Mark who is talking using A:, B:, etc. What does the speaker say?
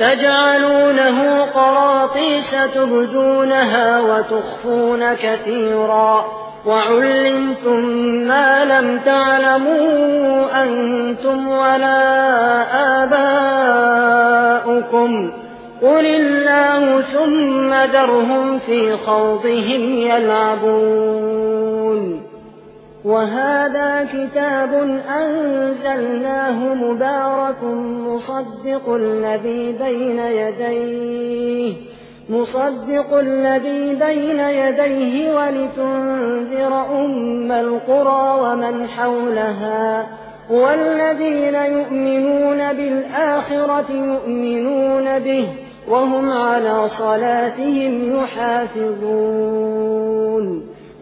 A: تجعلونه قراطيس تبدونها وتخفون كثيرا. وعلمتم ما لم تعلموا أنتم ولا آباؤكم. قل الله ثم درهم في خوضهم يلعبون. وهذا كتاب أنزلناه مبارك مصدق الذي بين يديه مصدق الذي بين يديه ولتنذر أم القرى ومن حولها والذين يؤمنون بالآخرة يؤمنون به وهم على صلاتهم يحافظون.